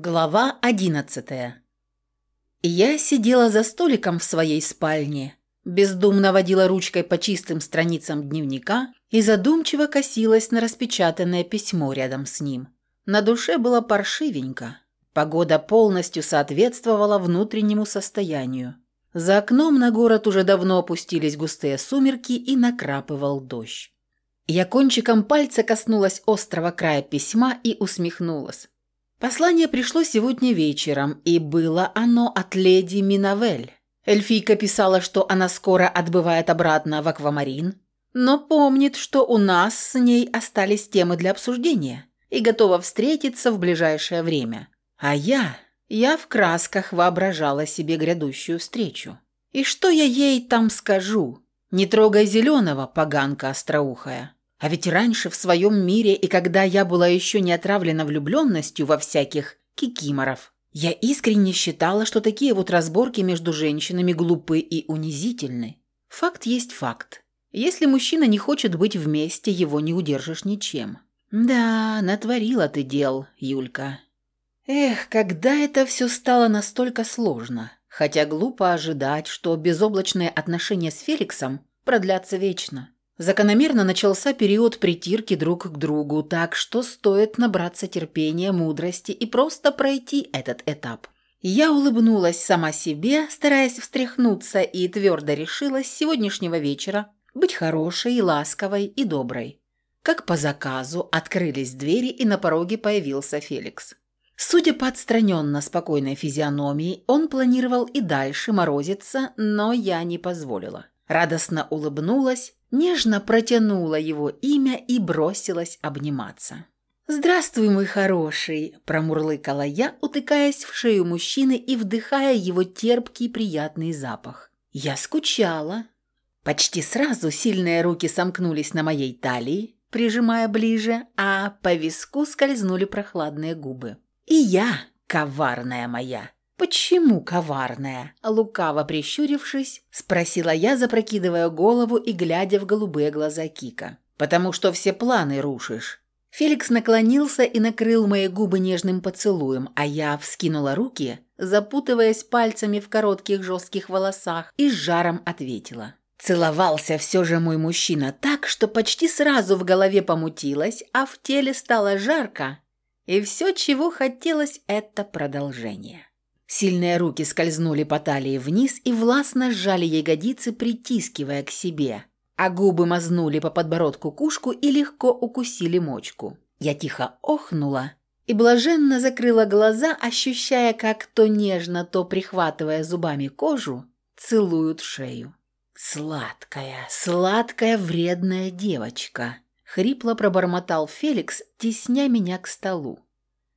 Глава одиннадцатая. Я сидела за столиком в своей спальне, бездумно водила ручкой по чистым страницам дневника и задумчиво косилась на распечатанное письмо рядом с ним. На душе было паршивенько. Погода полностью соответствовала внутреннему состоянию. За окном на город уже давно опустились густые сумерки и накрапывал дождь. Я кончиком пальца коснулась острого края письма и усмехнулась. Послание пришло сегодня вечером, и было оно от леди Минавель. Эльфийка писала, что она скоро отбывает обратно в Аквамарин, но помнит, что у нас с ней остались темы для обсуждения и готова встретиться в ближайшее время. А я... Я в красках воображала себе грядущую встречу. И что я ей там скажу? Не трогай зеленого, поганка остроухая. А ведь раньше в своем мире и когда я была еще не отравлена влюбленностью во всяких кикиморов, я искренне считала, что такие вот разборки между женщинами глупы и унизительны. Факт есть факт. Если мужчина не хочет быть вместе, его не удержишь ничем. Да, натворила ты дел, Юлька. Эх, когда это все стало настолько сложно. Хотя глупо ожидать, что безоблачные отношения с Феликсом продлятся вечно. Закономерно начался период притирки друг к другу, так что стоит набраться терпения, мудрости и просто пройти этот этап. Я улыбнулась сама себе, стараясь встряхнуться, и твердо решила с сегодняшнего вечера быть хорошей, ласковой и доброй. Как по заказу открылись двери, и на пороге появился Феликс. Судя по отстраненно спокойной физиономии, он планировал и дальше морозиться, но я не позволила. Радостно улыбнулась нежно протянула его имя и бросилась обниматься. «Здравствуй, мой хороший!» – промурлыкала я, утыкаясь в шею мужчины и вдыхая его терпкий приятный запах. Я скучала. Почти сразу сильные руки сомкнулись на моей талии, прижимая ближе, а по виску скользнули прохладные губы. И я, коварная моя, «Почему коварная?» Лукаво прищурившись, спросила я, запрокидывая голову и глядя в голубые глаза Кика. «Потому что все планы рушишь». Феликс наклонился и накрыл мои губы нежным поцелуем, а я вскинула руки, запутываясь пальцами в коротких жестких волосах, и с жаром ответила. Целовался все же мой мужчина так, что почти сразу в голове помутилось, а в теле стало жарко, и все, чего хотелось, это продолжение. Сильные руки скользнули по талии вниз и властно сжали ягодицы, притискивая к себе, а губы мазнули по подбородку кушку и легко укусили мочку. Я тихо охнула и блаженно закрыла глаза, ощущая, как то нежно, то прихватывая зубами кожу, целуют шею. «Сладкая, сладкая вредная девочка!» — хрипло пробормотал Феликс, тесня меня к столу.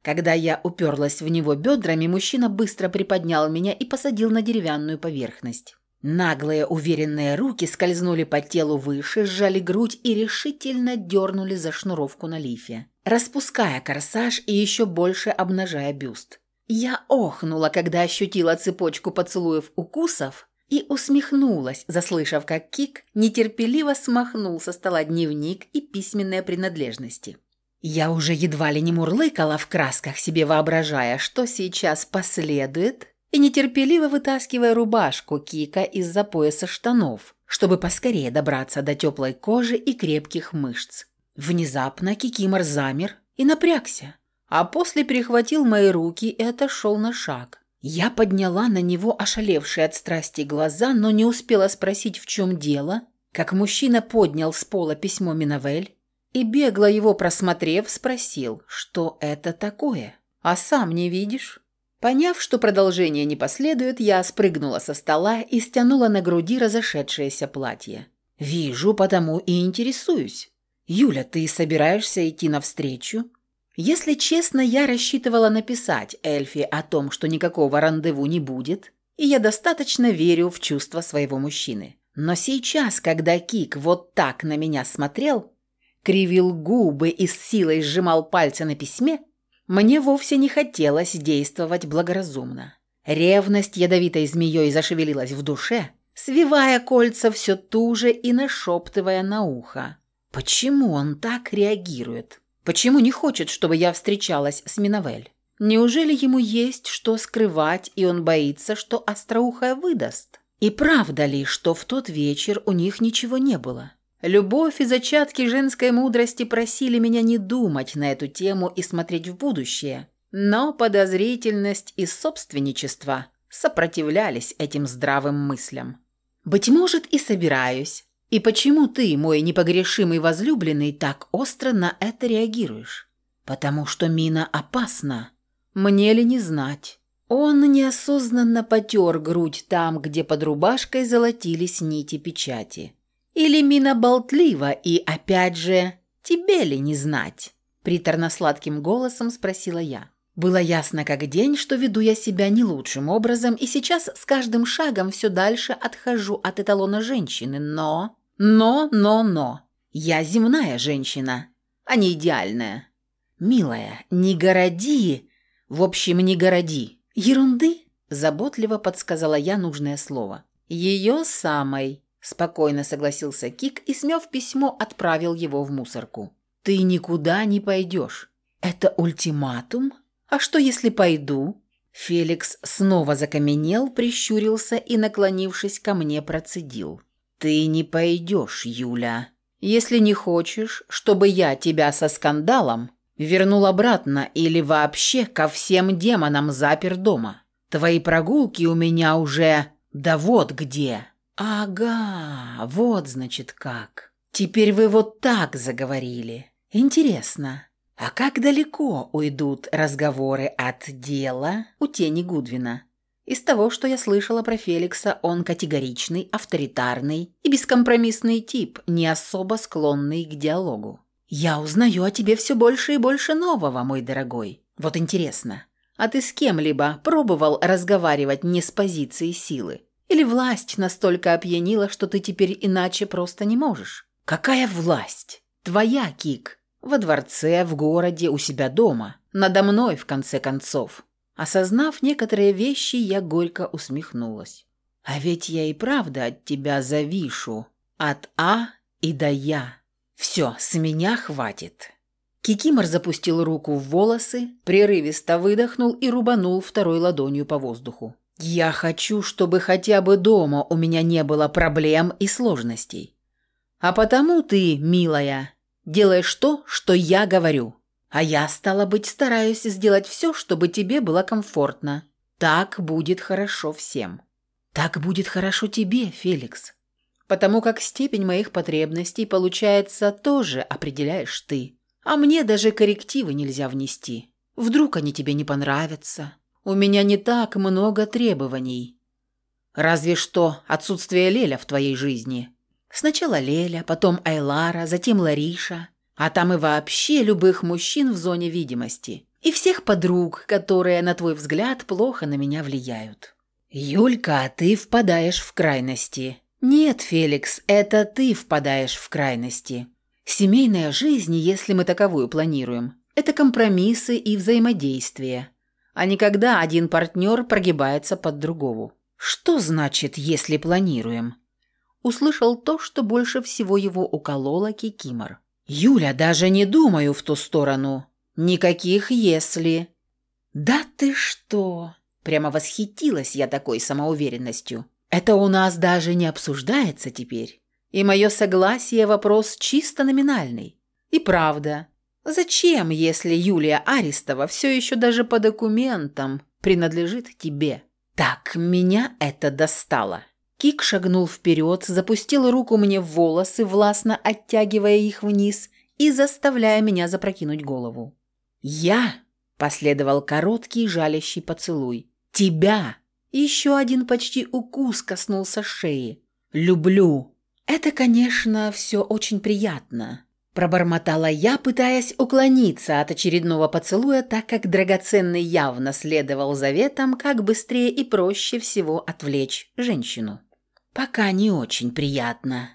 Когда я уперлась в него бедрами, мужчина быстро приподнял меня и посадил на деревянную поверхность. Наглые уверенные руки скользнули по телу выше, сжали грудь и решительно дернули за шнуровку на лифе, распуская корсаж и еще больше обнажая бюст. Я охнула, когда ощутила цепочку поцелуев укусов и усмехнулась, заслышав, как Кик нетерпеливо смахнул со стола дневник и письменные принадлежности. Я уже едва ли не мурлыкала в красках, себе воображая, что сейчас последует, и нетерпеливо вытаскивая рубашку Кика из-за пояса штанов, чтобы поскорее добраться до теплой кожи и крепких мышц. Внезапно Кикимор замер и напрягся, а после перехватил мои руки и отошел на шаг. Я подняла на него ошалевшие от страсти глаза, но не успела спросить, в чем дело, как мужчина поднял с пола письмо Миновель и, бегло его просмотрев, спросил, что это такое. «А сам не видишь?» Поняв, что продолжение не последует, я спрыгнула со стола и стянула на груди разошедшееся платье. «Вижу, потому и интересуюсь. Юля, ты собираешься идти навстречу?» Если честно, я рассчитывала написать Эльфи о том, что никакого рандеву не будет, и я достаточно верю в чувства своего мужчины. Но сейчас, когда Кик вот так на меня смотрел, кривил губы и с силой сжимал пальцы на письме, мне вовсе не хотелось действовать благоразумно. Ревность ядовитой змеей зашевелилась в душе, свивая кольца все туже и нашептывая на ухо. Почему он так реагирует? Почему не хочет, чтобы я встречалась с Миновель? Неужели ему есть что скрывать, и он боится, что остроухая выдаст? И правда ли, что в тот вечер у них ничего не было? Любовь и зачатки женской мудрости просили меня не думать на эту тему и смотреть в будущее. Но подозрительность и собственничество сопротивлялись этим здравым мыслям. «Быть может, и собираюсь. И почему ты, мой непогрешимый возлюбленный, так остро на это реагируешь? Потому что мина опасна. Мне ли не знать?» Он неосознанно потер грудь там, где под рубашкой золотились нити печати. Или мина болтлива, и опять же, тебе ли не знать?» Приторно-сладким голосом спросила я. Было ясно как день, что веду я себя не лучшим образом, и сейчас с каждым шагом все дальше отхожу от эталона женщины, но... Но, но, но. Я земная женщина, а не идеальная. Милая, не городи... В общем, не городи. Ерунды? Заботливо подсказала я нужное слово. Ее самой. Спокойно согласился Кик и, смев письмо, отправил его в мусорку. «Ты никуда не пойдешь. Это ультиматум? А что, если пойду?» Феликс снова закаменел, прищурился и, наклонившись ко мне, процедил. «Ты не пойдешь, Юля. Если не хочешь, чтобы я тебя со скандалом вернул обратно или вообще ко всем демонам запер дома. Твои прогулки у меня уже... Да вот где!» «Ага, вот значит как. Теперь вы вот так заговорили. Интересно, а как далеко уйдут разговоры от дела у тени Гудвина?» Из того, что я слышала про Феликса, он категоричный, авторитарный и бескомпромиссный тип, не особо склонный к диалогу. «Я узнаю о тебе все больше и больше нового, мой дорогой. Вот интересно, а ты с кем-либо пробовал разговаривать не с позиции силы? Или власть настолько опьянила, что ты теперь иначе просто не можешь? Какая власть? Твоя, Кик. Во дворце, в городе, у себя дома. Надо мной, в конце концов. Осознав некоторые вещи, я горько усмехнулась. А ведь я и правда от тебя завишу. От А и до Я. Все, с меня хватит. Кикимор запустил руку в волосы, прерывисто выдохнул и рубанул второй ладонью по воздуху. Я хочу, чтобы хотя бы дома у меня не было проблем и сложностей. А потому ты, милая, делаешь то, что я говорю. А я, стало быть, стараюсь сделать все, чтобы тебе было комфортно. Так будет хорошо всем. Так будет хорошо тебе, Феликс. Потому как степень моих потребностей, получается, тоже определяешь ты. А мне даже коррективы нельзя внести. Вдруг они тебе не понравятся. У меня не так много требований. Разве что отсутствие Леля в твоей жизни. Сначала Леля, потом Айлара, затем Лариша, а там и вообще любых мужчин в зоне видимости. И всех подруг, которые, на твой взгляд, плохо на меня влияют. Юлька, а ты впадаешь в крайности. Нет, Феликс, это ты впадаешь в крайности. Семейная жизнь, если мы таковую планируем, это компромиссы и взаимодействие – а не когда один партнер прогибается под другого. Что значит «если планируем»? Услышал то, что больше всего его уколола Кикимор. «Юля, даже не думаю в ту сторону. Никаких «если». «Да ты что!» Прямо восхитилась я такой самоуверенностью. «Это у нас даже не обсуждается теперь. И мое согласие – вопрос чисто номинальный. И правда, Зачем, если Юлия Арестова все еще даже по документам принадлежит тебе? Так, меня это достало. Кик шагнул вперед, запустил руку мне в волосы, властно оттягивая их вниз и заставляя меня запрокинуть голову. «Я!» – последовал короткий жалящий поцелуй. «Тебя!» Еще один почти укус коснулся шеи. «Люблю!» Это, конечно, все очень приятно. Пробормотала я, пытаясь уклониться от очередного поцелуя, так как драгоценный явно следовал заветам, как быстрее и проще всего отвлечь женщину. «Пока не очень приятно».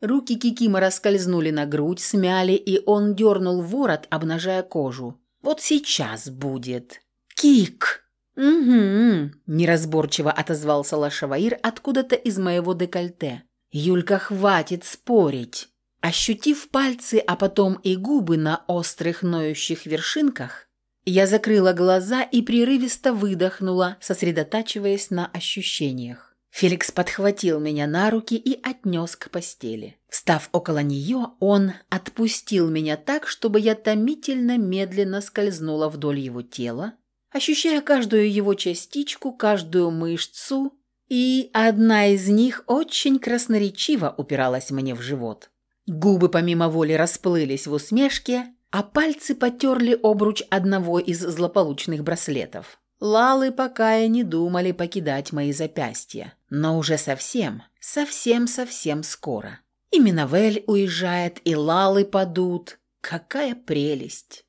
Руки Кикима раскользнули на грудь, смяли, и он дернул ворот, обнажая кожу. «Вот сейчас будет». «Кик!» «Угу», – неразборчиво отозвался Лашаваир откуда-то из моего декольте. «Юлька, хватит спорить». Ощутив пальцы, а потом и губы на острых ноющих вершинках, Я закрыла глаза и прерывисто выдохнула, сосредотачиваясь на ощущениях. Феликс подхватил меня на руки и отнес к постели. Встав около нее, он отпустил меня так, чтобы я томительно медленно скользнула вдоль его тела, ощущая каждую его частичку, каждую мышцу, и одна из них очень красноречиво упиралась мне в живот. Губы помимо воли расплылись в усмешке, а пальцы потерли обруч одного из злополучных браслетов. Лалы пока и не думали покидать мои запястья, но уже совсем, совсем-совсем скоро. И Миновель уезжает, и Лалы падут. Какая прелесть!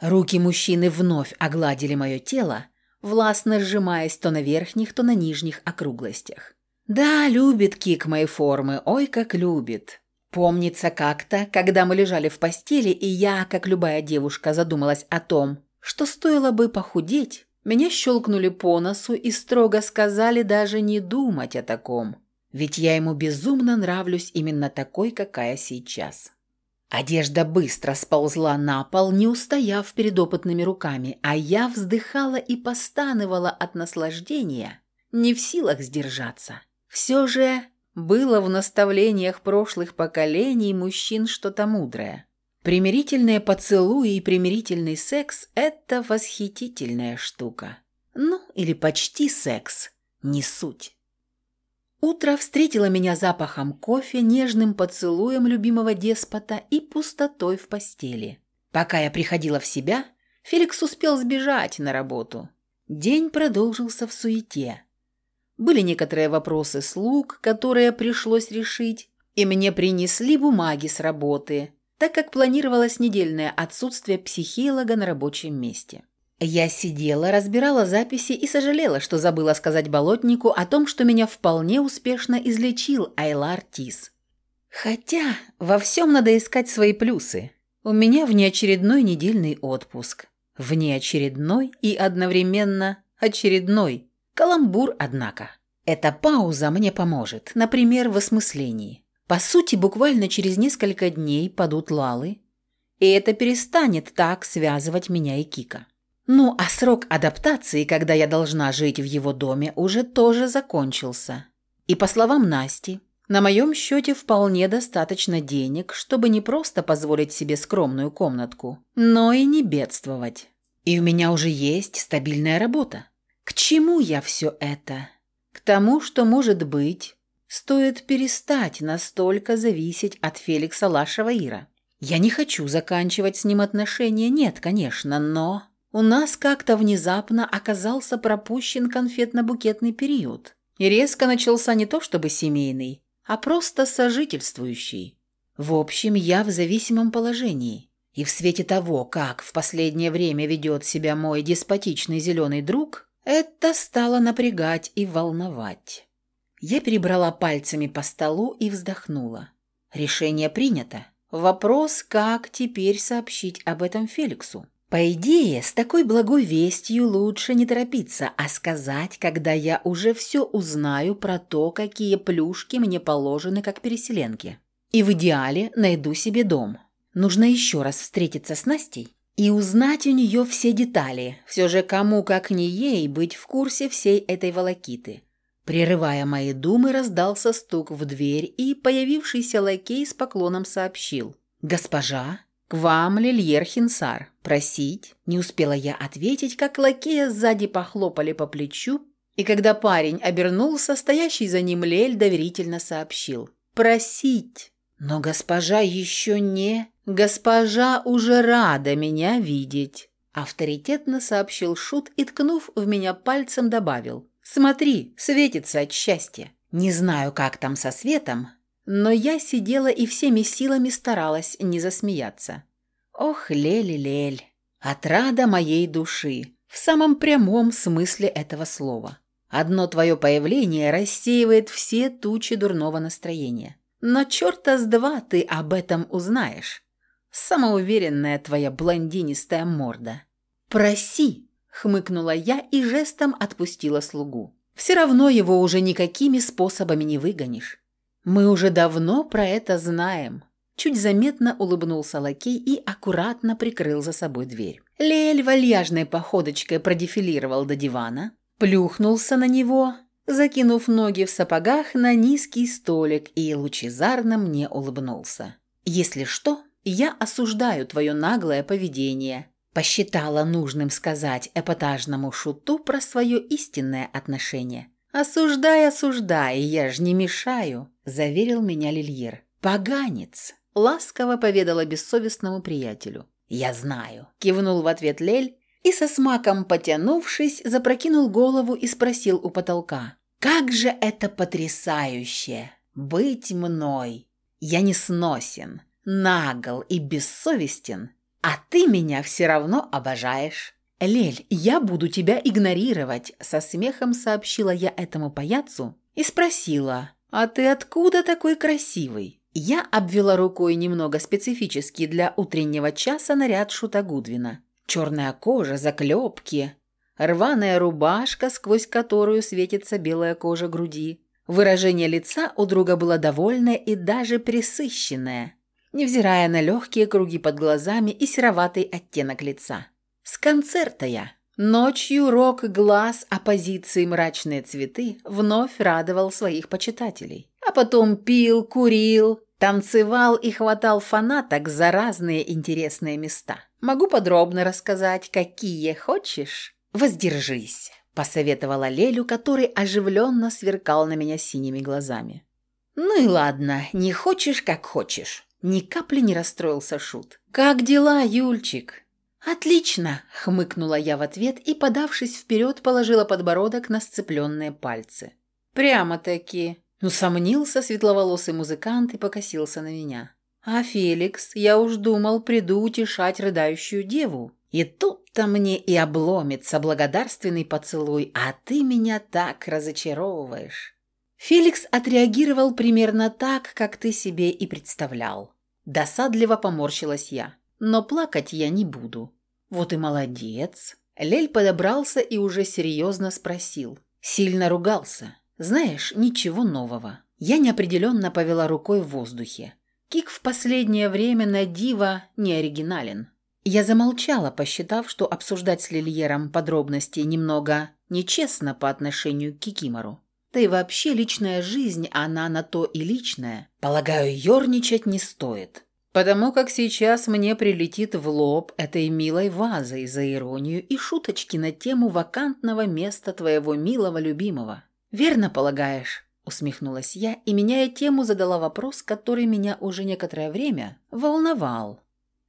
Руки мужчины вновь огладили мое тело, властно сжимаясь то на верхних, то на нижних округлостях. Да, любит Кик мои формы, ой, как любит. Помнится как-то, когда мы лежали в постели, и я, как любая девушка, задумалась о том, что стоило бы похудеть, меня щелкнули по носу и строго сказали даже не думать о таком, ведь я ему безумно нравлюсь именно такой, какая сейчас. Одежда быстро сползла на пол, не устояв перед опытными руками, а я вздыхала и постанывала от наслаждения, не в силах сдержаться. Все же было в наставлениях прошлых поколений мужчин что-то мудрое. Примирительные поцелуи и примирительный секс – это восхитительная штука. Ну, или почти секс, не суть. Утро встретило меня запахом кофе, нежным поцелуем любимого деспота и пустотой в постели. Пока я приходила в себя, Феликс успел сбежать на работу. День продолжился в суете. Были некоторые вопросы слуг, которые пришлось решить, и мне принесли бумаги с работы, так как планировалось недельное отсутствие психиолога на рабочем месте. Я сидела, разбирала записи и сожалела, что забыла сказать болотнику о том, что меня вполне успешно излечил Айлар Тис. Хотя во всем надо искать свои плюсы. У меня внеочередной недельный отпуск. Внеочередной и одновременно очередной. Каламбур, однако. Эта пауза мне поможет, например, в осмыслении. По сути, буквально через несколько дней падут лалы, и это перестанет так связывать меня и Кика. Ну, а срок адаптации, когда я должна жить в его доме, уже тоже закончился. И по словам Насти, на моем счете вполне достаточно денег, чтобы не просто позволить себе скромную комнатку, но и не бедствовать. И у меня уже есть стабильная работа. К чему я все это? К тому, что, может быть, стоит перестать настолько зависеть от Феликса Лашева-Ира. Я не хочу заканчивать с ним отношения, нет, конечно, но... У нас как-то внезапно оказался пропущен конфетно-букетный период. И резко начался не то чтобы семейный, а просто сожительствующий. В общем, я в зависимом положении. И в свете того, как в последнее время ведет себя мой деспотичный зеленый друг, это стало напрягать и волновать. Я перебрала пальцами по столу и вздохнула. Решение принято. Вопрос, как теперь сообщить об этом Феликсу? По идее, с такой благой вестью лучше не торопиться, а сказать, когда я уже все узнаю про то, какие плюшки мне положены как переселенке. И в идеале найду себе дом. Нужно еще раз встретиться с Настей и узнать у нее все детали. Все же кому, как не ей, быть в курсе всей этой волокиты. Прерывая мои думы, раздался стук в дверь, и появившийся лакей с поклоном сообщил. «Госпожа, «К вам, Лильер Хинсар. Просить?» Не успела я ответить, как лакея сзади похлопали по плечу, и когда парень обернулся, стоящий за ним Лель доверительно сообщил. «Просить!» «Но госпожа еще не...» «Госпожа уже рада меня видеть!» Авторитетно сообщил Шут и, ткнув в меня пальцем, добавил. «Смотри, светится от счастья. Не знаю, как там со светом, но я сидела и всеми силами старалась не засмеяться. Ох, Лели-Лель, отрада моей души, в самом прямом смысле этого слова. Одно твое появление рассеивает все тучи дурного настроения. Но черта с два ты об этом узнаешь. Самоуверенная твоя блондинистая морда. «Проси!» — хмыкнула я и жестом отпустила слугу. «Все равно его уже никакими способами не выгонишь. «Мы уже давно про это знаем», – чуть заметно улыбнулся лакей и аккуратно прикрыл за собой дверь. Лель вальяжной походочкой продефилировал до дивана, плюхнулся на него, закинув ноги в сапогах на низкий столик и лучезарно мне улыбнулся. «Если что, я осуждаю твое наглое поведение», посчитала нужным сказать эпатажному шуту про свое истинное отношение. «Осуждай, осуждай, я ж не мешаю», – заверил меня Лильер. «Поганец», – ласково поведала бессовестному приятелю. «Я знаю», – кивнул в ответ Лель и со смаком потянувшись, запрокинул голову и спросил у потолка. «Как же это потрясающе! Быть мной! Я не сносен, нагл и бессовестен, а ты меня все равно обожаешь». «Лель, я буду тебя игнорировать», – со смехом сообщила я этому паяцу и спросила, «А ты откуда такой красивый?» Я обвела рукой немного специфический для утреннего часа наряд Шута Гудвина. Черная кожа, заклепки, рваная рубашка, сквозь которую светится белая кожа груди. Выражение лица у друга было довольное и даже присыщенное, невзирая на легкие круги под глазами и сероватый оттенок лица. С концерта я. Ночью рок глаз оппозиции «Мрачные цветы» вновь радовал своих почитателей. А потом пил, курил, танцевал и хватал фанаток за разные интересные места. Могу подробно рассказать, какие хочешь? Воздержись, посоветовала Лелю, который оживленно сверкал на меня синими глазами. Ну и ладно, не хочешь, как хочешь. Ни капли не расстроился Шут. «Как дела, Юльчик?» «Отлично!» – хмыкнула я в ответ и, подавшись вперед, положила подбородок на сцепленные пальцы. «Прямо-таки!» – усомнился светловолосый музыкант и покосился на меня. «А Феликс, я уж думал, приду утешать рыдающую деву. И тут-то мне и обломится благодарственный поцелуй, а ты меня так разочаровываешь». Феликс отреагировал примерно так, как ты себе и представлял. Досадливо поморщилась я. Но плакать я не буду. Вот и молодец. Лель подобрался и уже серьезно спросил. Сильно ругался. Знаешь, ничего нового. Я неопределенно повела рукой в воздухе. Кик в последнее время на диво не оригинален. Я замолчала, посчитав, что обсуждать с Лильером подробности немного нечестно по отношению к Кикимору. Да и вообще личная жизнь, она на то и личная. Полагаю, ерничать не стоит. Потому как сейчас мне прилетит в лоб этой милой вазой за иронию и шуточки на тему вакантного места твоего милого любимого. Верно полагаешь? Усмехнулась я и, меняя тему, задала вопрос, который меня уже некоторое время волновал.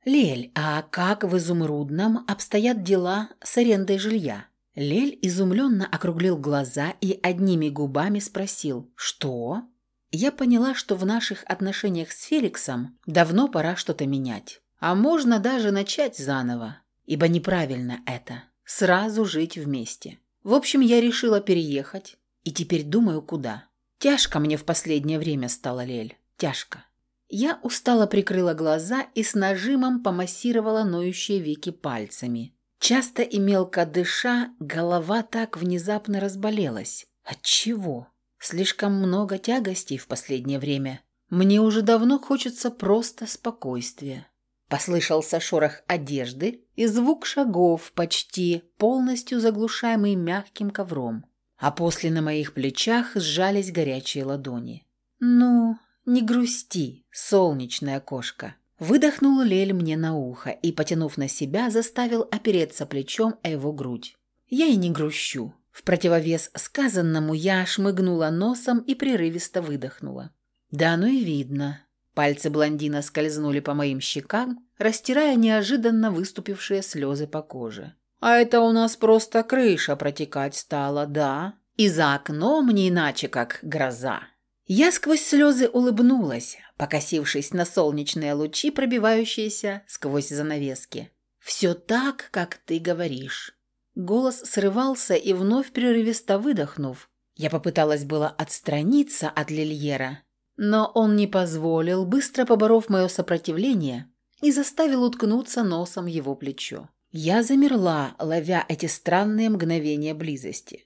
«Лель, а как в Изумрудном обстоят дела с арендой жилья?» Лель изумленно округлил глаза и одними губами спросил «Что?». Я поняла, что в наших отношениях с Феликсом давно пора что-то менять. А можно даже начать заново, ибо неправильно это – сразу жить вместе. В общем, я решила переехать, и теперь думаю, куда. Тяжко мне в последнее время стало, Лель, тяжко. Я устало прикрыла глаза и с нажимом помассировала ноющие веки пальцами. Часто и мелко дыша, голова так внезапно разболелась. От чего? Слишком много тягостей в последнее время. Мне уже давно хочется просто спокойствия. Послышался шорох одежды и звук шагов, почти полностью заглушаемый мягким ковром. А после на моих плечах сжались горячие ладони. «Ну, не грусти, солнечная кошка». Выдохнул Лель мне на ухо и, потянув на себя, заставил опереться плечом о его грудь. Я и не грущу. В противовес сказанному я шмыгнула носом и прерывисто выдохнула. Да, ну и видно. Пальцы блондина скользнули по моим щекам, растирая неожиданно выступившие слезы по коже. «А это у нас просто крыша протекать стала, да? И за окном не иначе, как гроза». Я сквозь слезы улыбнулась, покосившись на солнечные лучи, пробивающиеся сквозь занавески. «Все так, как ты говоришь». Голос срывался и вновь прерывисто выдохнув. Я попыталась было отстраниться от Лильера, но он не позволил, быстро поборов мое сопротивление, и заставил уткнуться носом его плечо. Я замерла, ловя эти странные мгновения близости.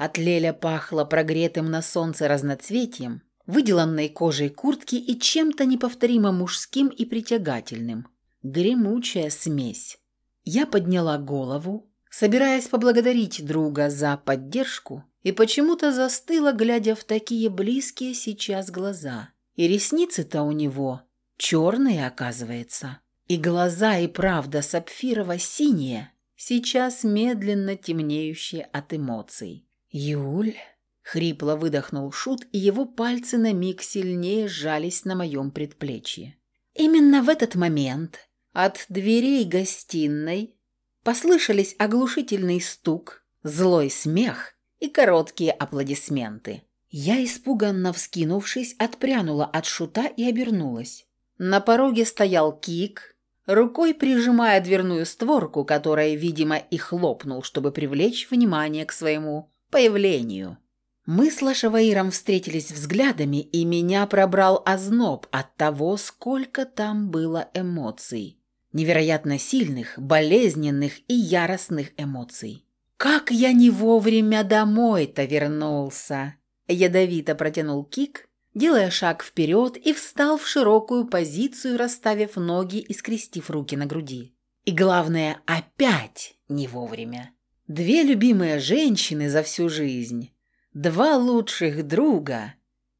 От Леля пахло прогретым на солнце разноцветием, выделанной кожей куртки и чем-то неповторимо мужским и притягательным. Гремучая смесь. Я подняла голову, собираясь поблагодарить друга за поддержку, и почему-то застыла, глядя в такие близкие сейчас глаза. И ресницы-то у него черные, оказывается. И глаза и правда сапфирово-синие, сейчас медленно темнеющие от эмоций. «Юль...» — хрипло выдохнул Шут, и его пальцы на миг сильнее сжались на моем предплечье. Именно в этот момент от дверей гостиной послышались оглушительный стук, злой смех и короткие аплодисменты. Я, испуганно вскинувшись, отпрянула от шута и обернулась. На пороге стоял Кик, рукой прижимая дверную створку, которая, видимо, и хлопнул, чтобы привлечь внимание к своему появлению. Мы с Лашаваиром встретились взглядами, и меня пробрал озноб от того, сколько там было эмоций. Невероятно сильных, болезненных и яростных эмоций. «Как я не вовремя домой-то вернулся!» Ядовито протянул Кик, делая шаг вперед и встал в широкую позицию, расставив ноги и скрестив руки на груди. И главное, опять не вовремя. Две любимые женщины за всю жизнь, два лучших друга,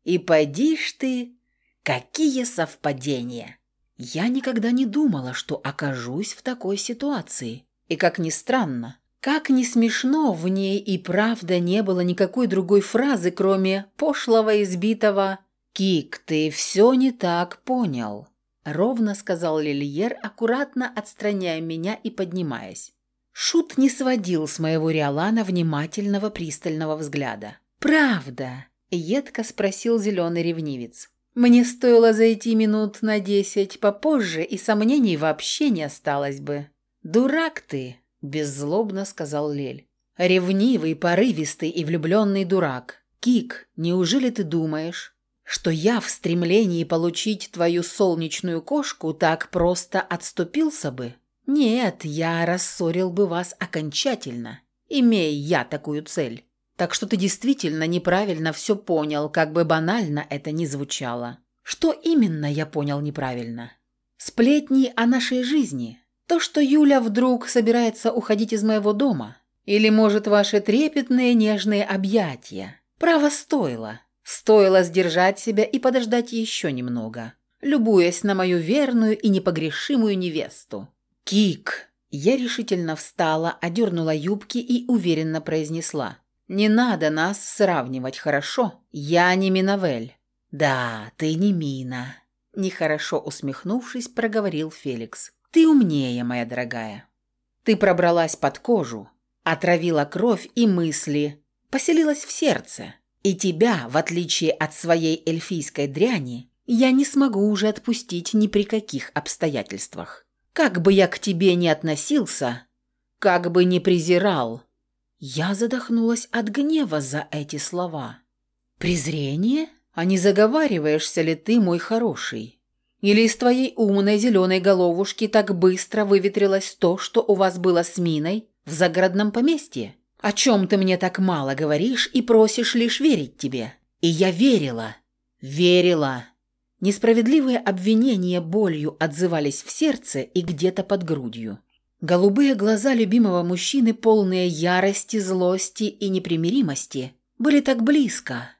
и поди ж ты, какие совпадения! Я никогда не думала, что окажусь в такой ситуации. И как ни странно, как ни смешно, в ней и правда не было никакой другой фразы, кроме пошлого избитого «Кик, ты все не так понял», — ровно сказал Лильер, аккуратно отстраняя меня и поднимаясь. Шут не сводил с моего Риолана внимательного пристального взгляда. «Правда?» — едко спросил зеленый ревнивец. «Мне стоило зайти минут на десять попозже, и сомнений вообще не осталось бы». «Дурак ты!» – беззлобно сказал Лель. «Ревнивый, порывистый и влюбленный дурак. Кик, неужели ты думаешь, что я в стремлении получить твою солнечную кошку так просто отступился бы? Нет, я рассорил бы вас окончательно, имея я такую цель. Так что ты действительно неправильно все понял, как бы банально это ни звучало. Что именно я понял неправильно? Сплетни о нашей жизни, то, что Юля вдруг собирается уходить из моего дома. Или, может, ваши трепетные нежные объятия. Право стоило. Стоило сдержать себя и подождать еще немного, любуясь на мою верную и непогрешимую невесту. «Кик!» Я решительно встала, одернула юбки и уверенно произнесла. «Не надо нас сравнивать, хорошо? Я не Миновель». «Да, ты не Мина», – нехорошо усмехнувшись, проговорил Феликс. Ты умнее, моя дорогая. Ты пробралась под кожу, отравила кровь и мысли, поселилась в сердце. И тебя, в отличие от своей эльфийской дряни, я не смогу уже отпустить ни при каких обстоятельствах. Как бы я к тебе ни относился, как бы ни презирал, я задохнулась от гнева за эти слова. Презрение? А не заговариваешься ли ты, мой хороший? Или из твоей умной зеленой головушки так быстро выветрилось то, что у вас было с Миной в загородном поместье? О чем ты мне так мало говоришь и просишь лишь верить тебе? И я верила, верила. Несправедливые обвинения болью отзывались в сердце и где-то под грудью. Голубые глаза любимого мужчины, полные ярости, злости и непримиримости, были так близко.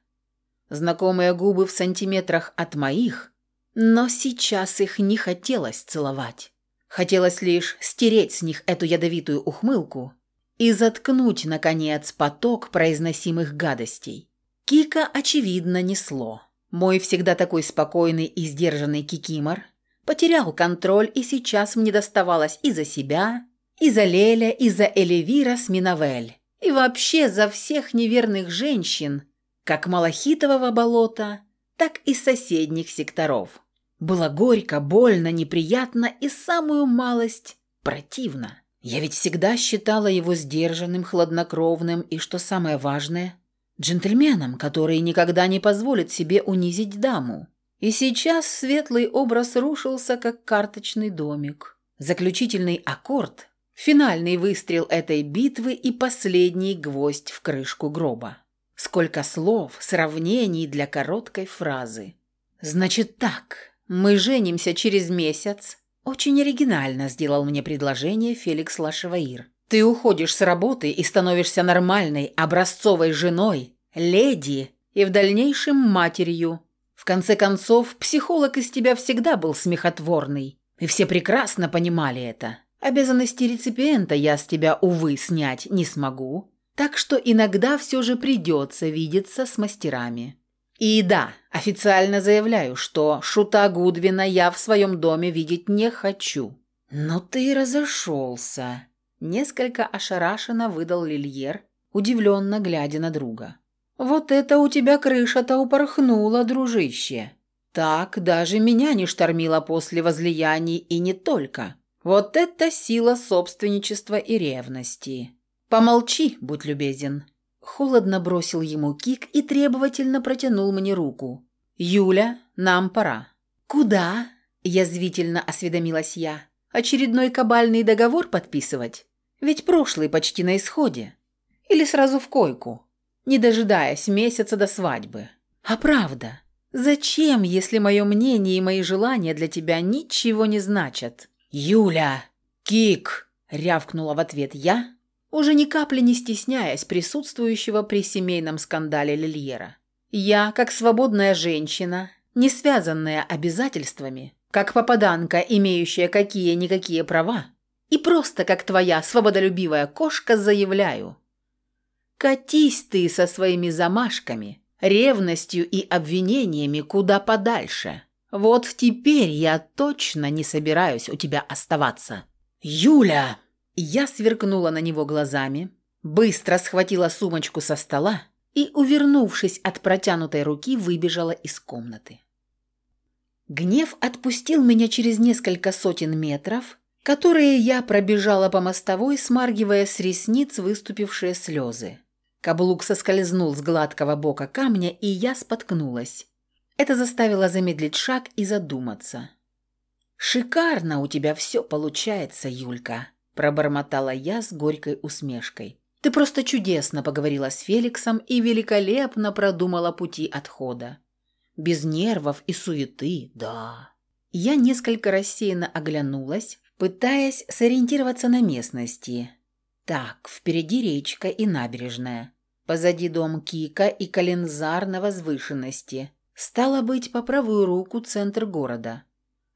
Знакомые губы в сантиметрах от моих но сейчас их не хотелось целовать. Хотелось лишь стереть с них эту ядовитую ухмылку и заткнуть, наконец, поток произносимых гадостей. Кика, очевидно, несло. Мой всегда такой спокойный и сдержанный кикимор потерял контроль, и сейчас мне доставалось и за себя, и за Леля, и за Элевира с Миновель, и вообще за всех неверных женщин, как Малахитового болота, так и соседних секторов. Было горько, больно, неприятно и самую малость противно. Я ведь всегда считала его сдержанным, хладнокровным и, что самое важное, джентльменом, который никогда не позволит себе унизить даму. И сейчас светлый образ рушился, как карточный домик. Заключительный аккорд, финальный выстрел этой битвы и последний гвоздь в крышку гроба. Сколько слов, сравнений для короткой фразы. Значит так, мы женимся через месяц, Очень оригинально сделал мне предложение Феликс Лашеваир. Ты уходишь с работы и становишься нормальной, образцовой женой, леди и в дальнейшем матерью. В конце концов, психолог из тебя всегда был смехотворный, и все прекрасно понимали это. Обязанности реципиента я с тебя, увы, снять не смогу, так что иногда все же придется видеться с мастерами. И да, официально заявляю, что шута Гудвина я в своем доме видеть не хочу. Но ты разошелся. Несколько ошарашенно выдал Лильер, удивленно глядя на друга. Вот это у тебя крыша-то упорхнула, дружище. Так даже меня не штормило после возлияний и не только. Вот это сила собственничества и ревности. Помолчи, будь любезен. Холодно бросил ему кик и требовательно протянул мне руку. «Юля, нам пора». «Куда?» – язвительно осведомилась я. «Очередной кабальный договор подписывать? Ведь прошлый почти на исходе. Или сразу в койку, не дожидаясь месяца до свадьбы. А правда, зачем, если мое мнение и мои желания для тебя ничего не значат?» «Юля!» «Кик!» – рявкнула в ответ я, уже ни капли не стесняясь присутствующего при семейном скандале Лильера. Я, как свободная женщина, не связанная обязательствами, как попаданка, имеющая какие-никакие права, и просто как твоя свободолюбивая кошка заявляю. Катись ты со своими замашками, ревностью и обвинениями куда подальше. Вот теперь я точно не собираюсь у тебя оставаться. Юля! Я сверкнула на него глазами, быстро схватила сумочку со стола и, увернувшись от протянутой руки, выбежала из комнаты. Гнев отпустил меня через несколько сотен метров, которые я пробежала по мостовой, смаргивая с ресниц выступившие слезы. Каблук соскользнул с гладкого бока камня, и я споткнулась. Это заставило замедлить шаг и задуматься. «Шикарно у тебя все получается, Юлька», Пробормотала я с горькой усмешкой. «Ты просто чудесно поговорила с Феликсом и великолепно продумала пути отхода. Без нервов и суеты, да». Я несколько рассеянно оглянулась, пытаясь сориентироваться на местности. Так, впереди речка и набережная. Позади дом Кика и Калензар на возвышенности. Стало быть, по правую руку центр города,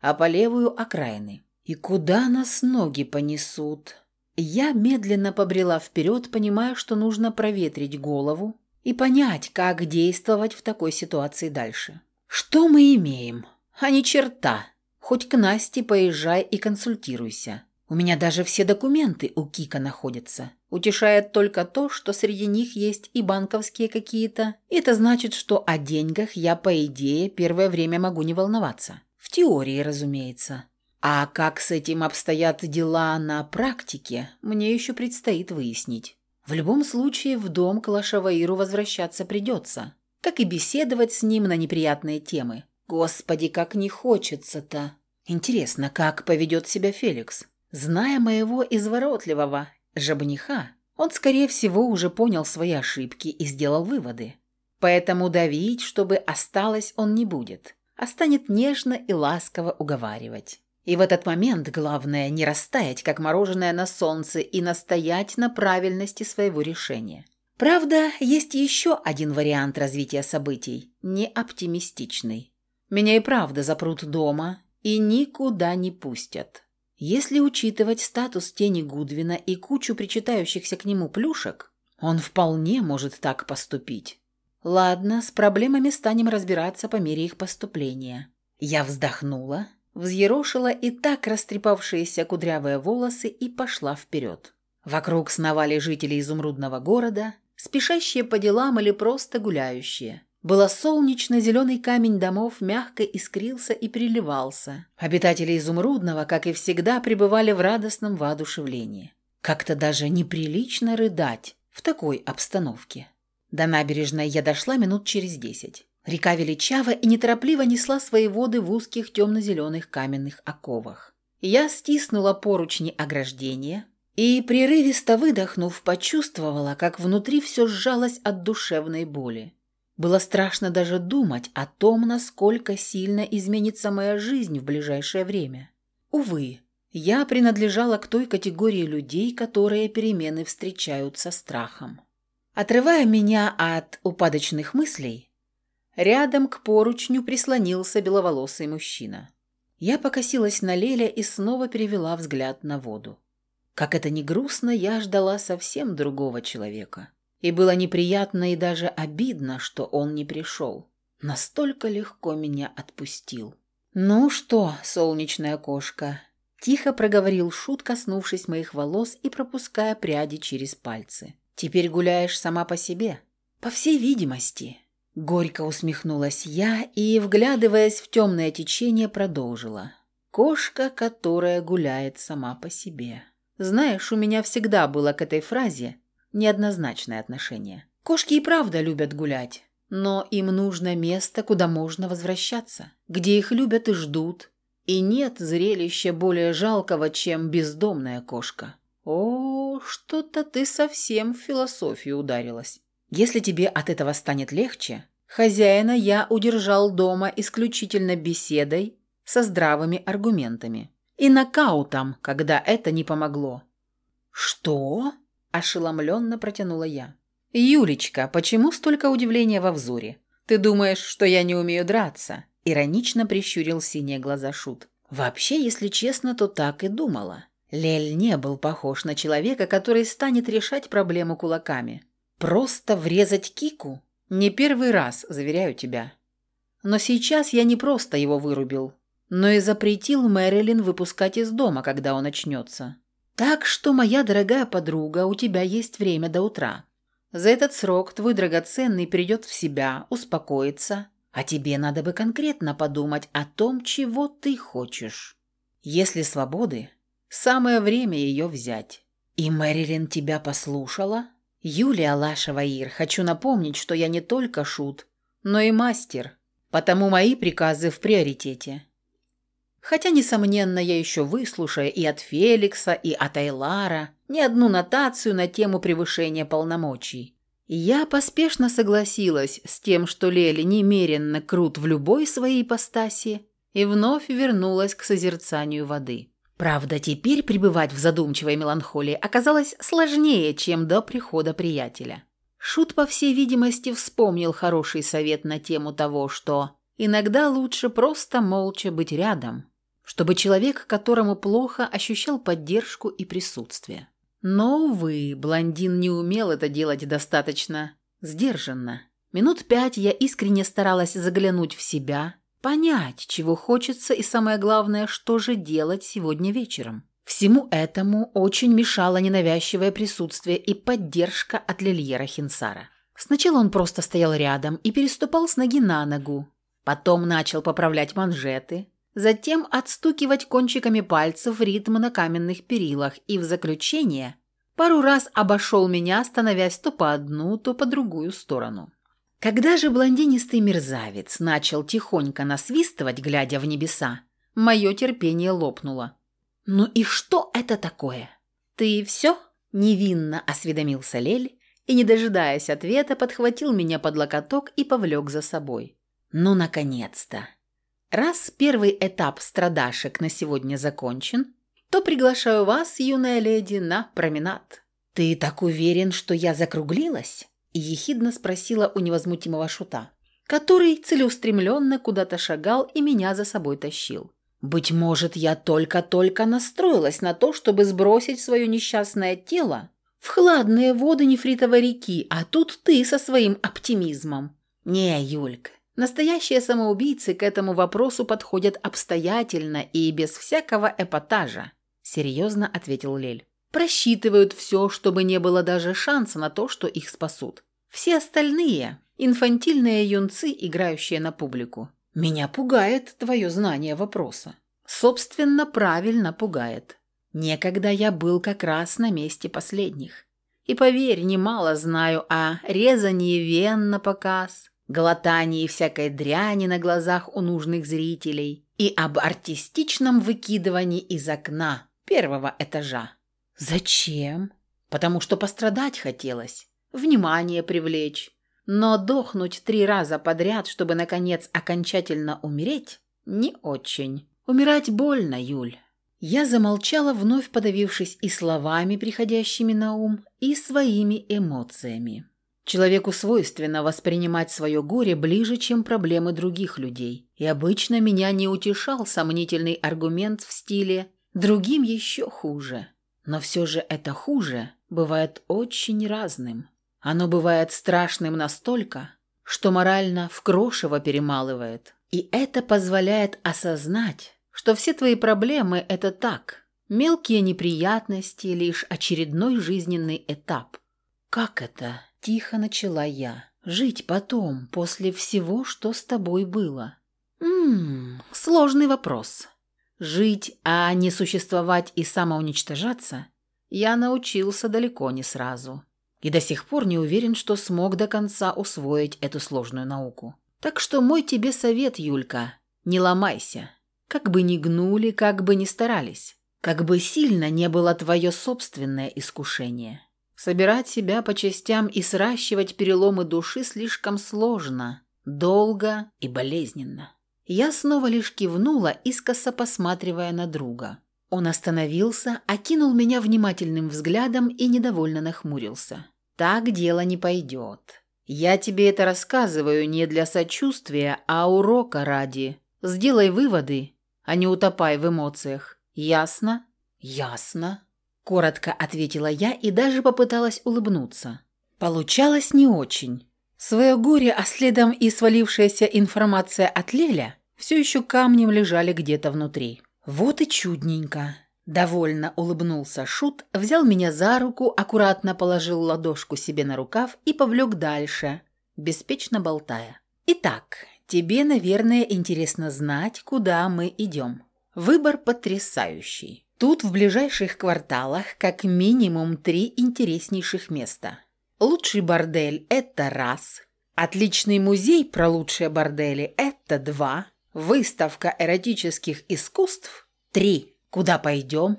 а по левую – окраины. И куда нас ноги понесут? Я медленно побрела вперед, понимая, что нужно проветрить голову и понять, как действовать в такой ситуации дальше. Что мы имеем? А ни черта. Хоть к Насте поезжай и консультируйся. У меня даже все документы у Кика находятся. Утешает только то, что среди них есть и банковские какие-то. Это значит, что о деньгах я, по идее, первое время могу не волноваться. В теории, разумеется. А как с этим обстоят дела на практике, мне еще предстоит выяснить. В любом случае, в дом к Лашаваиру возвращаться придется, как и беседовать с ним на неприятные темы. Господи, как не хочется-то. Интересно, как поведет себя Феликс? Зная моего изворотливого жабниха, он, скорее всего, уже понял свои ошибки и сделал выводы. Поэтому давить, чтобы осталось, он не будет, а станет нежно и ласково уговаривать. И в этот момент главное не растаять, как мороженое на солнце, и настоять на правильности своего решения. Правда, есть еще один вариант развития событий, не оптимистичный. Меня и правда запрут дома и никуда не пустят. Если учитывать статус тени Гудвина и кучу причитающихся к нему плюшек, он вполне может так поступить. Ладно, с проблемами станем разбираться по мере их поступления. Я вздохнула взъерошила и так растрепавшиеся кудрявые волосы и пошла вперед. Вокруг сновали жители изумрудного города, спешащие по делам или просто гуляющие. Было солнечно-зеленый камень домов мягко искрился и приливался. Обитатели изумрудного, как и всегда, пребывали в радостном воодушевлении. Как-то даже неприлично рыдать в такой обстановке. До набережной я дошла минут через десять. Река величава и неторопливо несла свои воды в узких темно-зеленых каменных оковах. Я стиснула поручни ограждения и, прерывисто выдохнув, почувствовала, как внутри все сжалось от душевной боли. Было страшно даже думать о том, насколько сильно изменится моя жизнь в ближайшее время. Увы, я принадлежала к той категории людей, которые перемены встречают со страхом. Отрывая меня от упадочных мыслей, рядом к поручню прислонился беловолосый мужчина. Я покосилась на Леля и снова перевела взгляд на воду. Как это ни грустно, я ждала совсем другого человека. И было неприятно и даже обидно, что он не пришел. Настолько легко меня отпустил. «Ну что, солнечная кошка?» Тихо проговорил Шут, коснувшись моих волос и пропуская пряди через пальцы. «Теперь гуляешь сама по себе?» «По всей видимости». Горько усмехнулась я и, вглядываясь в темное течение, продолжила. «Кошка, которая гуляет сама по себе». Знаешь, у меня всегда было к этой фразе неоднозначное отношение. Кошки и правда любят гулять, но им нужно место, куда можно возвращаться, где их любят и ждут, и нет зрелища более жалкого, чем бездомная кошка. О, что-то ты совсем в философию ударилась. Если тебе от этого станет легче, хозяина я удержал дома исключительно беседой со здравыми аргументами и нокаутом, когда это не помогло. «Что?» – ошеломленно протянула я. «Юлечка, почему столько удивления во взоре? Ты думаешь, что я не умею драться?» Иронично прищурил синие глаза Шут. «Вообще, если честно, то так и думала. Лель не был похож на человека, который станет решать проблему кулаками. Просто врезать кику? Не первый раз, заверяю тебя. Но сейчас я не просто его вырубил, но и запретил Мэрилин выпускать из дома, когда он очнется. Так что, моя дорогая подруга, у тебя есть время до утра. За этот срок твой драгоценный придет в себя, успокоится, а тебе надо бы конкретно подумать о том, чего ты хочешь. Если свободы, самое время ее взять. И Мэрилин тебя послушала? Юлия Лашева-Ир, хочу напомнить, что я не только шут, но и мастер, потому мои приказы в приоритете. Хотя, несомненно, я еще выслушаю и от Феликса, и от Айлара ни одну нотацию на тему превышения полномочий. Я поспешно согласилась с тем, что Лели немеренно крут в любой своей ипостаси, и вновь вернулась к созерцанию воды. Правда, теперь пребывать в задумчивой меланхолии оказалось сложнее, чем до прихода приятеля. Шут, по всей видимости, вспомнил хороший совет на тему того, что иногда лучше просто молча быть рядом, чтобы человек, которому плохо, ощущал поддержку и присутствие. Но, увы, блондин не умел это делать достаточно сдержанно. Минут пять я искренне старалась заглянуть в себя, понять, чего хочется и, самое главное, что же делать сегодня вечером. Всему этому очень мешало ненавязчивое присутствие и поддержка от Лильера Хинсара. Сначала он просто стоял рядом и переступал с ноги на ногу, потом начал поправлять манжеты, затем отстукивать кончиками пальцев ритм на каменных перилах и в заключение пару раз обошел меня, становясь то по одну, то по другую сторону. Когда же блондинистый мерзавец начал тихонько насвистывать, глядя в небеса, мое терпение лопнуло. «Ну и что это такое?» «Ты все?» – невинно осведомился Лель и, не дожидаясь ответа, подхватил меня под локоток и повлек за собой. «Ну, наконец-то!» Раз первый этап страдашек на сегодня закончен, то приглашаю вас, юная леди, на променад. Ты так уверен, что я закруглилась? ехидно спросила у невозмутимого шута, который целеустремленно куда-то шагал и меня за собой тащил. Быть может, я только-только настроилась на то, чтобы сбросить свое несчастное тело в хладные воды нефритовой реки, а тут ты со своим оптимизмом. Не, Юлька, Настоящие самоубийцы к этому вопросу подходят обстоятельно и без всякого эпатажа, серьезно ответил Лель. Просчитывают все, чтобы не было даже шанса на то, что их спасут. Все остальные – инфантильные юнцы, играющие на публику. Меня пугает твое знание вопроса. Собственно, правильно пугает. Некогда я был как раз на месте последних. И поверь, немало знаю о резании вен на показ – глотании всякой дряни на глазах у нужных зрителей и об артистичном выкидывании из окна первого этажа. Зачем? Потому что пострадать хотелось, внимание привлечь. Но дохнуть три раза подряд, чтобы, наконец, окончательно умереть, не очень. Умирать больно, Юль. Я замолчала, вновь подавившись и словами, приходящими на ум, и своими эмоциями. Человеку свойственно воспринимать свое горе ближе, чем проблемы других людей. И обычно меня не утешал сомнительный аргумент в стиле «другим еще хуже». Но все же это хуже бывает очень разным. Оно бывает страшным настолько, что морально в крошево перемалывает. И это позволяет осознать, что все твои проблемы – это так, мелкие неприятности, лишь очередной жизненный этап. «Как это?» – тихо начала я. «Жить потом, после всего, что с тобой было?» «Ммм, сложный вопрос. Жить, а не существовать и самоуничтожаться я научился далеко не сразу и до сих пор не уверен, что смог до конца усвоить эту сложную науку. Так что мой тебе совет, Юлька, не ломайся. Как бы ни гнули, как бы ни старались. Как бы сильно не было твое собственное искушение. Собирать себя по частям и сращивать переломы души слишком сложно, долго и болезненно. Я снова лишь кивнула, искоса посматривая на друга. Он остановился, окинул меня внимательным взглядом и недовольно нахмурился. Так дело не пойдет. Я тебе это рассказываю не для сочувствия, а урока ради. Сделай выводы, а не утопай в эмоциях. Ясно? Ясно. Коротко ответила я и даже попыталась улыбнуться. Получалось не очень. Свое горе, а следом и свалившаяся информация от Леля все еще камнем лежали где-то внутри. Вот и чудненько. Довольно улыбнулся Шут, взял меня за руку, аккуратно положил ладошку себе на рукав и повлек дальше, беспечно болтая. «Итак, тебе, наверное, интересно знать, куда мы идем. Выбор потрясающий. Тут в ближайших кварталах как минимум три интереснейших места. Лучший бордель – это раз. Отличный музей про лучшие бордели – это два. Выставка эротических искусств – три. Куда пойдем?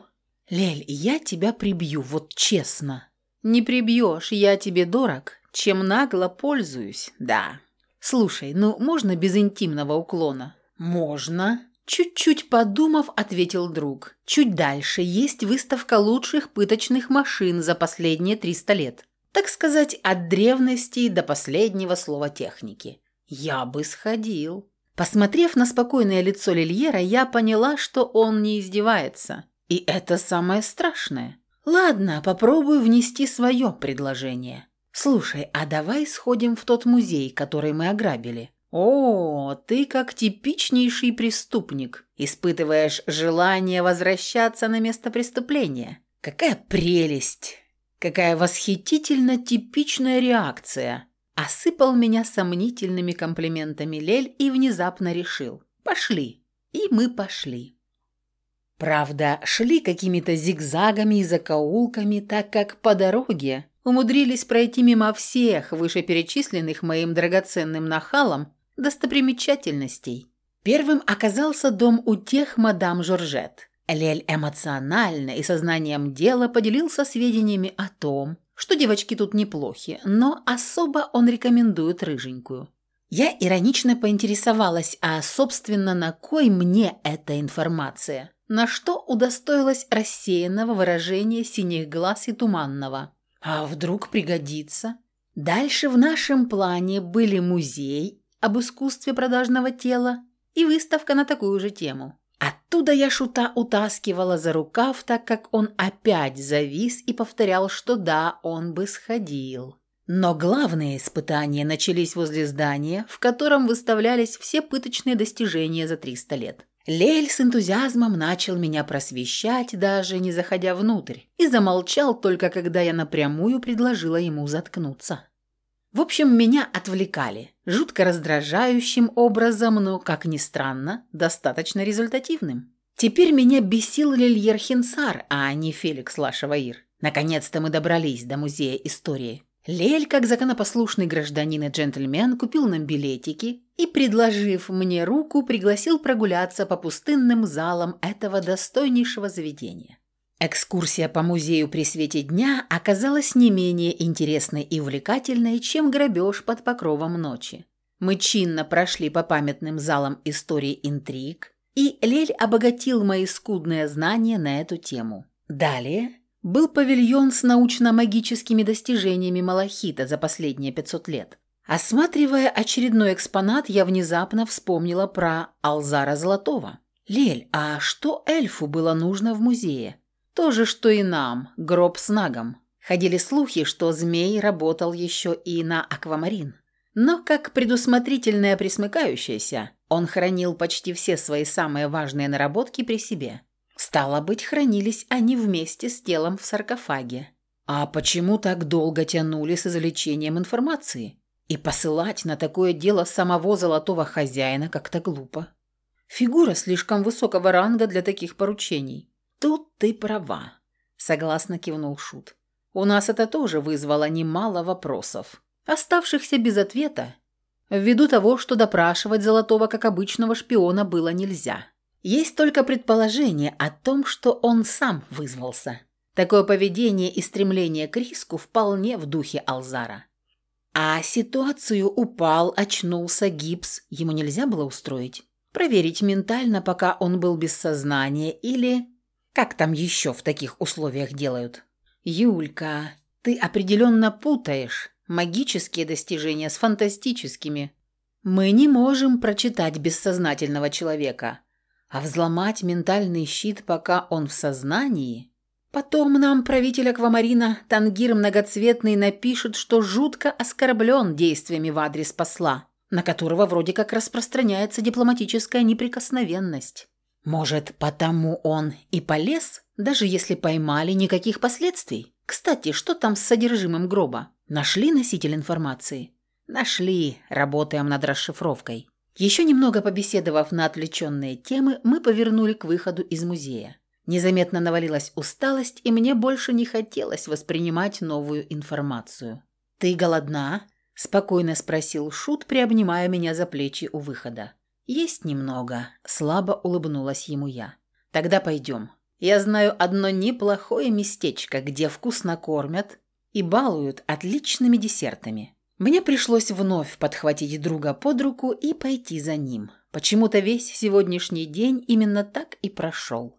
Лель, я тебя прибью, вот честно. Не прибьешь, я тебе дорог, чем нагло пользуюсь, да. Слушай, ну можно без интимного уклона? Можно. Чуть-чуть подумав, ответил друг. Чуть дальше есть выставка лучших пыточных машин за последние 300 лет. Так сказать, от древности до последнего слова техники. Я бы сходил. Посмотрев на спокойное лицо Лильера, я поняла, что он не издевается. И это самое страшное. Ладно, попробую внести свое предложение. Слушай, а давай сходим в тот музей, который мы ограбили. О, ты как типичнейший преступник. Испытываешь желание возвращаться на место преступления. Какая прелесть! Какая восхитительно типичная реакция Осыпал меня сомнительными комплиментами Лель и внезапно решил. Пошли. И мы пошли. Правда, шли какими-то зигзагами и закоулками, так как по дороге умудрились пройти мимо всех вышеперечисленных моим драгоценным нахалом достопримечательностей. Первым оказался дом у тех мадам Жоржет. Лель эмоционально и сознанием дела поделился сведениями о том, что девочки тут неплохи, но особо он рекомендует рыженькую. Я иронично поинтересовалась, а, собственно, на кой мне эта информация? На что удостоилась рассеянного выражения синих глаз и туманного. А вдруг пригодится? Дальше в нашем плане были музей об искусстве продажного тела и выставка на такую же тему. Оттуда я шута утаскивала за рукав, так как он опять завис и повторял, что да, он бы сходил. Но главные испытания начались возле здания, в котором выставлялись все пыточные достижения за 300 лет. Лель с энтузиазмом начал меня просвещать, даже не заходя внутрь, и замолчал только когда я напрямую предложила ему заткнуться. В общем, меня отвлекали. Жутко раздражающим образом, но, как ни странно, достаточно результативным. Теперь меня бесил Лильер Хинсар, а не Феликс Лашаваир. Наконец-то мы добрались до музея истории. Лель, как законопослушный гражданин и джентльмен, купил нам билетики и, предложив мне руку, пригласил прогуляться по пустынным залам этого достойнейшего заведения. Экскурсия по музею при свете дня оказалась не менее интересной и увлекательной, чем грабеж под покровом ночи. Мы чинно прошли по памятным залам истории интриг, и Лель обогатил мои скудные знания на эту тему. Далее был павильон с научно-магическими достижениями Малахита за последние 500 лет. Осматривая очередной экспонат, я внезапно вспомнила про Алзара Золотого. «Лель, а что эльфу было нужно в музее?» «То же, что и нам, гроб с нагом». Ходили слухи, что змей работал еще и на аквамарин. Но как предусмотрительная присмыкающаяся, он хранил почти все свои самые важные наработки при себе. Стало быть, хранились они вместе с телом в саркофаге. А почему так долго тянули с извлечением информации? И посылать на такое дело самого золотого хозяина как-то глупо. Фигура слишком высокого ранга для таких поручений. Тут ты права, согласно кивнул Шут. У нас это тоже вызвало немало вопросов оставшихся без ответа, ввиду того, что допрашивать Золотого как обычного шпиона было нельзя. Есть только предположение о том, что он сам вызвался. Такое поведение и стремление к риску вполне в духе Алзара. А ситуацию упал, очнулся, гипс, ему нельзя было устроить. Проверить ментально, пока он был без сознания, или... Как там еще в таких условиях делают? Юлька, ты определенно путаешь магические достижения с фантастическими. Мы не можем прочитать бессознательного человека, а взломать ментальный щит, пока он в сознании. Потом нам правитель Аквамарина Тангир Многоцветный напишет, что жутко оскорблен действиями в адрес посла, на которого вроде как распространяется дипломатическая неприкосновенность. Может, потому он и полез, даже если поймали никаких последствий? Кстати, что там с содержимым гроба? Нашли носитель информации? Нашли, работаем над расшифровкой. Еще немного побеседовав на отвлеченные темы, мы повернули к выходу из музея. Незаметно навалилась усталость, и мне больше не хотелось воспринимать новую информацию. «Ты голодна?» – спокойно спросил Шут, приобнимая меня за плечи у выхода. «Есть немного», – слабо улыбнулась ему я. «Тогда пойдем. Я знаю одно неплохое местечко, где вкусно кормят и балуют отличными десертами. Мне пришлось вновь подхватить друга под руку и пойти за ним. Почему-то весь сегодняшний день именно так и прошел.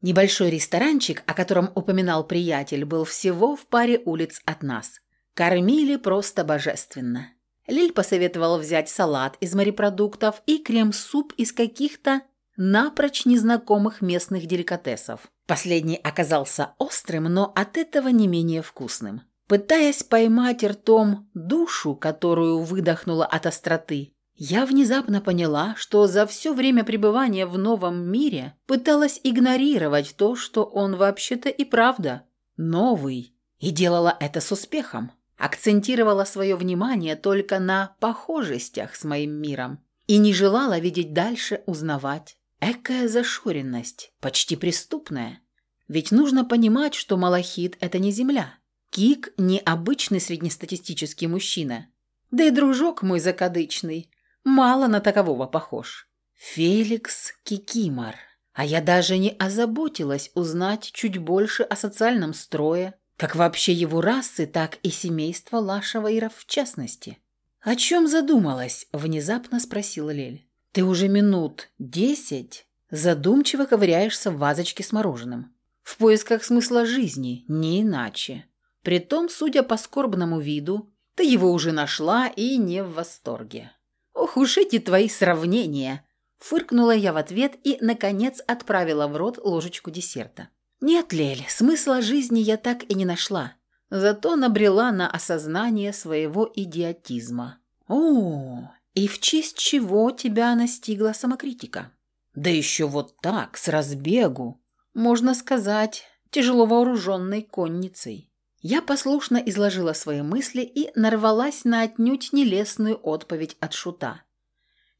Небольшой ресторанчик, о котором упоминал приятель, был всего в паре улиц от нас. Кормили просто божественно. Лиль посоветовал взять салат из морепродуктов и крем-суп из каких-то напрочь незнакомых местных деликатесов. Последний оказался острым, но от этого не менее вкусным. Пытаясь поймать ртом душу, которую выдохнула от остроты, я внезапно поняла, что за все время пребывания в новом мире пыталась игнорировать то, что он вообще-то и правда новый, и делала это с успехом. Акцентировала свое внимание только на похожестях с моим миром и не желала видеть дальше, узнавать. Экая зашоренность, почти преступная. Ведь нужно понимать, что Малахит – это не земля. Кик – не обычный среднестатистический мужчина. Да и дружок мой закадычный мало на такового похож. Феликс Кикимор. А я даже не озаботилась узнать чуть больше о социальном строе, как вообще его расы, так и семейства Лашеваиров в частности. «О чем задумалась?» – внезапно спросила Лель. Ты уже минут десять задумчиво ковыряешься в вазочке с мороженым. В поисках смысла жизни, не иначе. Притом, судя по скорбному виду, ты его уже нашла и не в восторге. Ох уж эти твои сравнения! Фыркнула я в ответ и, наконец, отправила в рот ложечку десерта. Нет, Лель, смысла жизни я так и не нашла. Зато набрела на осознание своего идиотизма. О, и в честь чего тебя настигла самокритика? Да еще вот так, с разбегу. Можно сказать, тяжело вооруженной конницей. Я послушно изложила свои мысли и нарвалась на отнюдь нелестную отповедь от Шута.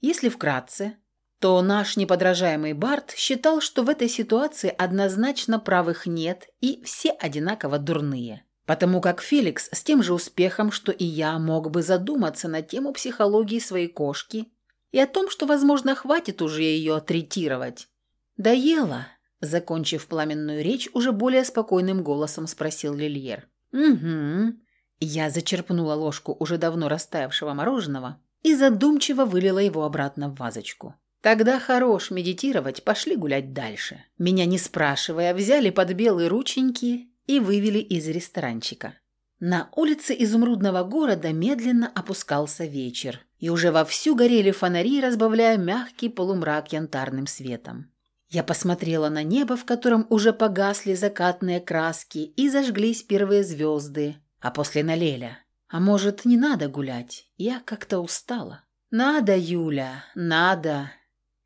Если вкратце, то наш неподражаемый Барт считал, что в этой ситуации однозначно правых нет и все одинаково дурные. Потому как Феликс с тем же успехом, что и я, мог бы задуматься на тему психологии своей кошки и о том, что, возможно, хватит уже ее третировать. «Доела?» – закончив пламенную речь, уже более спокойным голосом спросил Лильер. «Угу». Я зачерпнула ложку уже давно растаявшего мороженого и задумчиво вылила его обратно в вазочку. Тогда хорош медитировать, пошли гулять дальше. Меня не спрашивая, взяли под белые рученьки и вывели из ресторанчика. На улице изумрудного города медленно опускался вечер, и уже вовсю горели фонари, разбавляя мягкий полумрак янтарным светом. Я посмотрела на небо, в котором уже погасли закатные краски и зажглись первые звезды, а после на Леля. А может, не надо гулять? Я как-то устала. «Надо, Юля, надо!»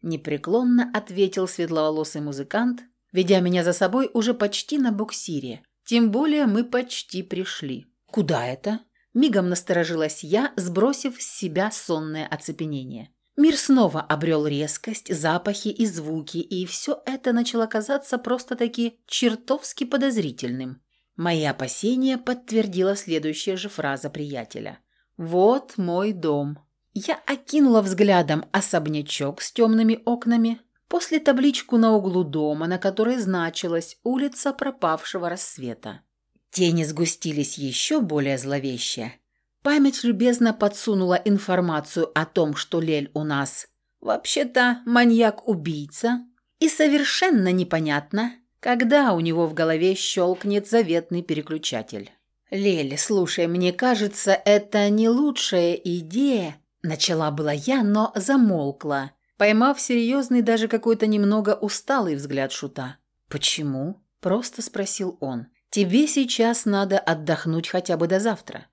Непреклонно ответил светловолосый музыкант, ведя меня за собой уже почти на буксире. Тем более мы почти пришли. «Куда это?» Мигом насторожилась я, сбросив с себя сонное оцепенение. Мир снова обрел резкость, запахи и звуки, и все это начало казаться просто-таки чертовски подозрительным. Мои опасения подтвердила следующая же фраза приятеля. «Вот мой дом». Я окинула взглядом особнячок с темными окнами, после табличку на углу дома, на которой значилась «Улица пропавшего рассвета». Тени сгустились еще более зловеще. Память любезно подсунула информацию о том, что Лель у нас вообще-то маньяк-убийца, и совершенно непонятно, когда у него в голове щелкнет заветный переключатель. «Лель, слушай, мне кажется, это не лучшая идея Начала была я, но замолкла, поймав серьезный, даже какой-то немного усталый взгляд Шута. «Почему?» – просто спросил он. «Тебе сейчас надо отдохнуть хотя бы до завтра.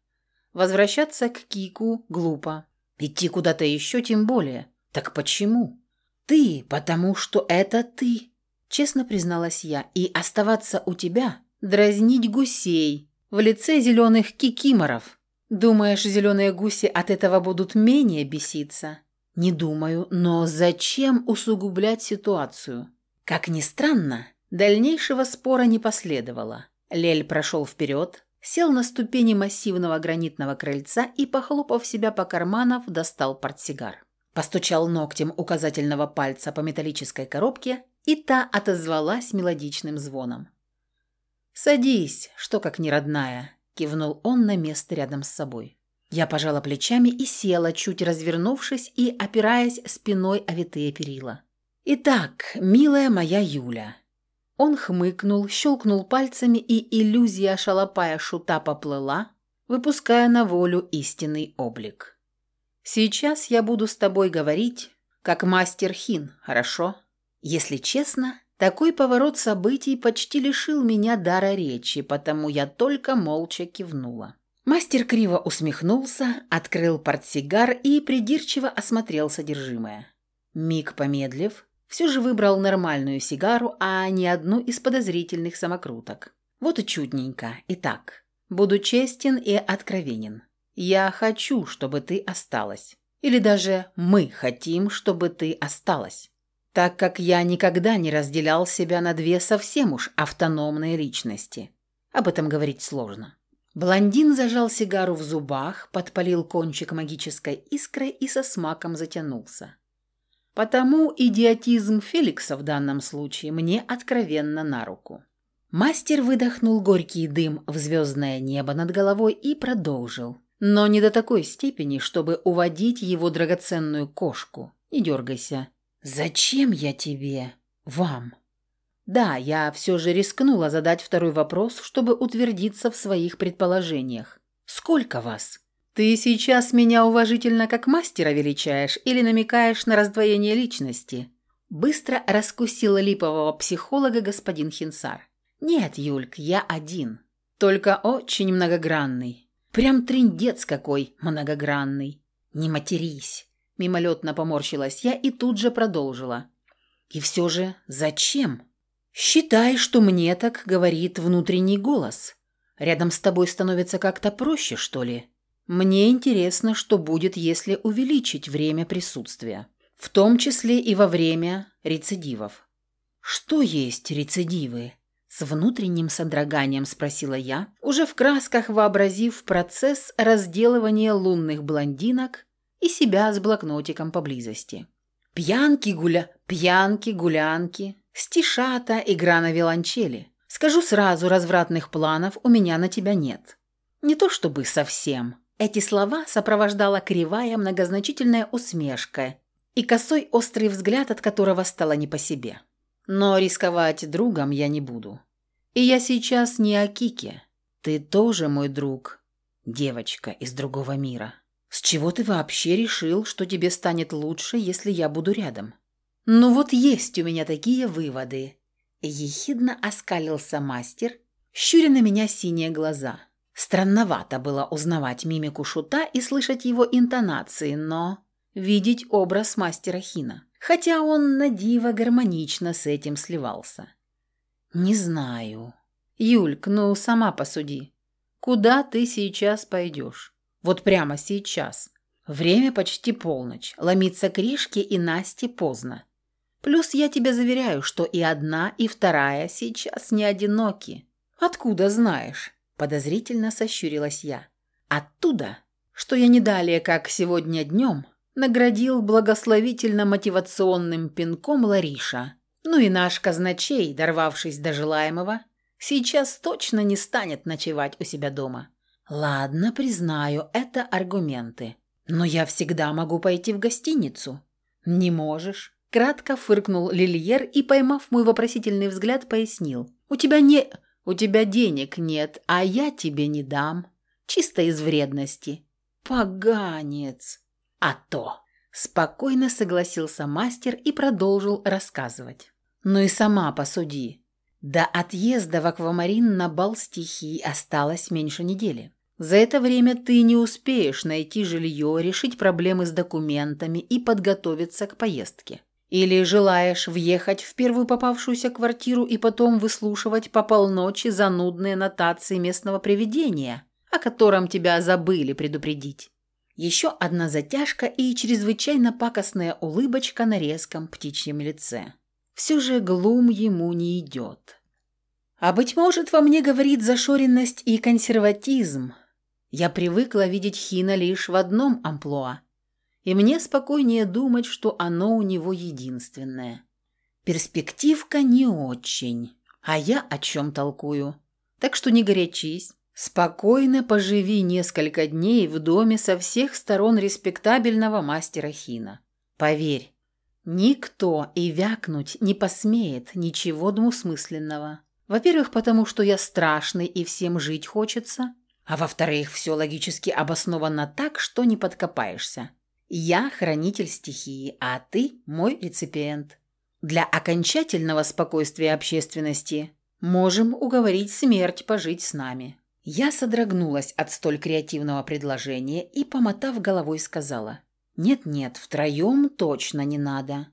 Возвращаться к Кику глупо. Идти куда-то еще тем более. Так почему?» «Ты, потому что это ты», – честно призналась я. «И оставаться у тебя, дразнить гусей в лице зеленых кикиморов». Думаешь, зеленые гуси от этого будут менее беситься? Не думаю, но зачем усугублять ситуацию? Как ни странно, дальнейшего спора не последовало. Лель прошел вперед, сел на ступени массивного гранитного крыльца и, похлопав себя по карманам, достал портсигар. Постучал ногтем указательного пальца по металлической коробке, и та отозвалась мелодичным звоном. «Садись, что как не родная», кивнул он на место рядом с собой. Я пожала плечами и села, чуть развернувшись и опираясь спиной о витые перила. «Итак, милая моя Юля». Он хмыкнул, щелкнул пальцами, и иллюзия шалопая шута поплыла, выпуская на волю истинный облик. «Сейчас я буду с тобой говорить, как мастер Хин, хорошо? Если честно, такой поворот событий почти лишил меня дара речи, потому я только молча кивнула. Мастер криво усмехнулся, открыл портсигар и придирчиво осмотрел содержимое. Миг помедлив, все же выбрал нормальную сигару, а не одну из подозрительных самокруток. Вот и чудненько. Итак, буду честен и откровенен. Я хочу, чтобы ты осталась. Или даже мы хотим, чтобы ты осталась так как я никогда не разделял себя на две совсем уж автономные личности. Об этом говорить сложно. Блондин зажал сигару в зубах, подпалил кончик магической искрой и со смаком затянулся. Потому идиотизм Феликса в данном случае мне откровенно на руку. Мастер выдохнул горький дым в звездное небо над головой и продолжил. Но не до такой степени, чтобы уводить его драгоценную кошку. Не дергайся. «Зачем я тебе? Вам?» Да, я все же рискнула задать второй вопрос, чтобы утвердиться в своих предположениях. «Сколько вас?» «Ты сейчас меня уважительно как мастера величаешь или намекаешь на раздвоение личности?» Быстро раскусила липового психолога господин Хинсар. «Нет, Юльк, я один. Только очень многогранный. Прям трындец какой многогранный. Не матерись. Мимолетно поморщилась я и тут же продолжила. «И все же зачем?» «Считай, что мне так говорит внутренний голос. Рядом с тобой становится как-то проще, что ли? Мне интересно, что будет, если увеличить время присутствия, в том числе и во время рецидивов». «Что есть рецидивы?» С внутренним содроганием спросила я, уже в красках вообразив процесс разделывания лунных блондинок и себя с блокнотиком поблизости. Пьянки, гуля... Пьянки, гулянки, стишата, игра на виолончели. Скажу сразу, развратных планов у меня на тебя нет. Не то чтобы совсем. Эти слова сопровождала кривая многозначительная усмешка, и косой острый взгляд, от которого стало не по себе. Но рисковать другом я не буду. И я сейчас не о Кике. Ты тоже мой друг, девочка из другого мира. С чего ты вообще решил, что тебе станет лучше, если я буду рядом? Ну вот есть у меня такие выводы. Ехидно оскалился мастер, щуря на меня синие глаза. Странновато было узнавать мимику шута и слышать его интонации, но видеть образ мастера Хина. Хотя он на диво гармонично с этим сливался. «Не знаю. Юльк, ну сама посуди. Куда ты сейчас пойдешь? Вот прямо сейчас. Время почти полночь. Ломиться Кришке и Насте поздно. Плюс я тебе заверяю, что и одна, и вторая сейчас не одиноки. Откуда знаешь? Подозрительно сощурилась я. Оттуда, что я не далее, как сегодня днем, наградил благословительно-мотивационным пинком Лариша. Ну и наш казначей, дорвавшись до желаемого, сейчас точно не станет ночевать у себя дома. Ладно, признаю, это аргументы. Но я всегда могу пойти в гостиницу. Не можешь. Кратко фыркнул Лильер и, поймав мой вопросительный взгляд, пояснил. «У тебя не... У тебя денег нет, а я тебе не дам. Чисто из вредности». «Поганец!» «А то!» Спокойно согласился мастер и продолжил рассказывать. «Ну и сама посуди. До отъезда в аквамарин на бал стихий осталось меньше недели. За это время ты не успеешь найти жилье, решить проблемы с документами и подготовиться к поездке. Или желаешь въехать в первую попавшуюся квартиру и потом выслушивать по полночи занудные нотации местного привидения, о котором тебя забыли предупредить. Еще одна затяжка и чрезвычайно пакостная улыбочка на резком птичьем лице. Все же глум ему не идет. А быть может, во мне говорит зашоренность и консерватизм. Я привыкла видеть Хина лишь в одном амплуа – и мне спокойнее думать, что оно у него единственное. Перспективка не очень, а я о чем толкую. Так что не горячись. Спокойно поживи несколько дней в доме со всех сторон респектабельного мастера Хина. Поверь, никто и вякнуть не посмеет ничего двусмысленного. Во-первых, потому что я страшный и всем жить хочется, а во-вторых, все логически обосновано так, что не подкопаешься. Я хранитель стихии, а ты мой реципиент. Для окончательного спокойствия общественности можем уговорить смерть пожить с нами». Я содрогнулась от столь креативного предложения и, помотав головой, сказала. «Нет-нет, втроем точно не надо».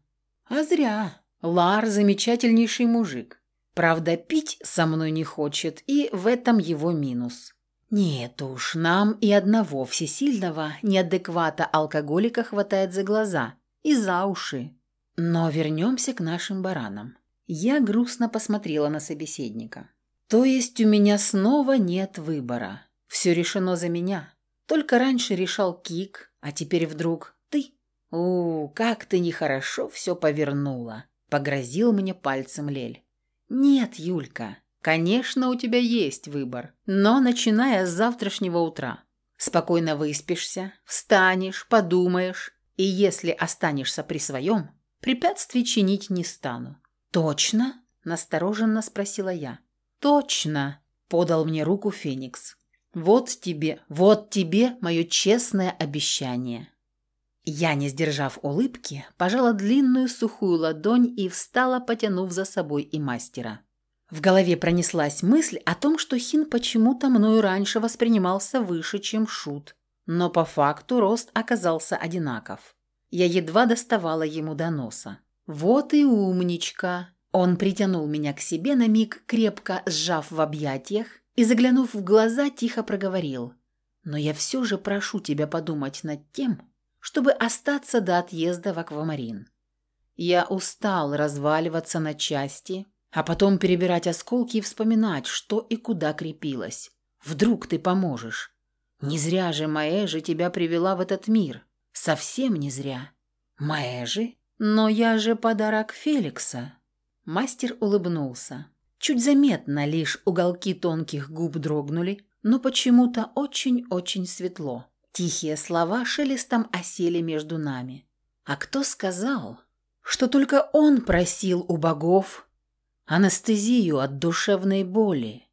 «А зря. Лар – замечательнейший мужик. Правда, пить со мной не хочет, и в этом его минус. Нет уж, нам и одного всесильного неадеквата алкоголика хватает за глаза и за уши. Но вернемся к нашим баранам. Я грустно посмотрела на собеседника. То есть у меня снова нет выбора. Все решено за меня. Только раньше решал Кик, а теперь вдруг ты. У, как ты нехорошо все повернула. Погрозил мне пальцем Лель. Нет, Юлька, Конечно, у тебя есть выбор, но начиная с завтрашнего утра. Спокойно выспишься, встанешь, подумаешь, и если останешься при своем, препятствий чинить не стану. «Точно?» – настороженно спросила я. «Точно!» – подал мне руку Феникс. «Вот тебе, вот тебе мое честное обещание». Я, не сдержав улыбки, пожала длинную сухую ладонь и встала, потянув за собой и мастера. В голове пронеслась мысль о том, что Хин почему-то мною раньше воспринимался выше, чем Шут. Но по факту рост оказался одинаков. Я едва доставала ему до носа. «Вот и умничка!» Он притянул меня к себе на миг, крепко сжав в объятиях и, заглянув в глаза, тихо проговорил. «Но я все же прошу тебя подумать над тем, чтобы остаться до отъезда в аквамарин. Я устал разваливаться на части, а потом перебирать осколки и вспоминать, что и куда крепилось. Вдруг ты поможешь. Не зря же Маэжи тебя привела в этот мир. Совсем не зря. Маэжи? Но я же подарок Феликса. Мастер улыбнулся. Чуть заметно, лишь уголки тонких губ дрогнули, но почему-то очень-очень светло. Тихие слова шелестом осели между нами. А кто сказал, что только он просил у богов анестезию от душевной боли?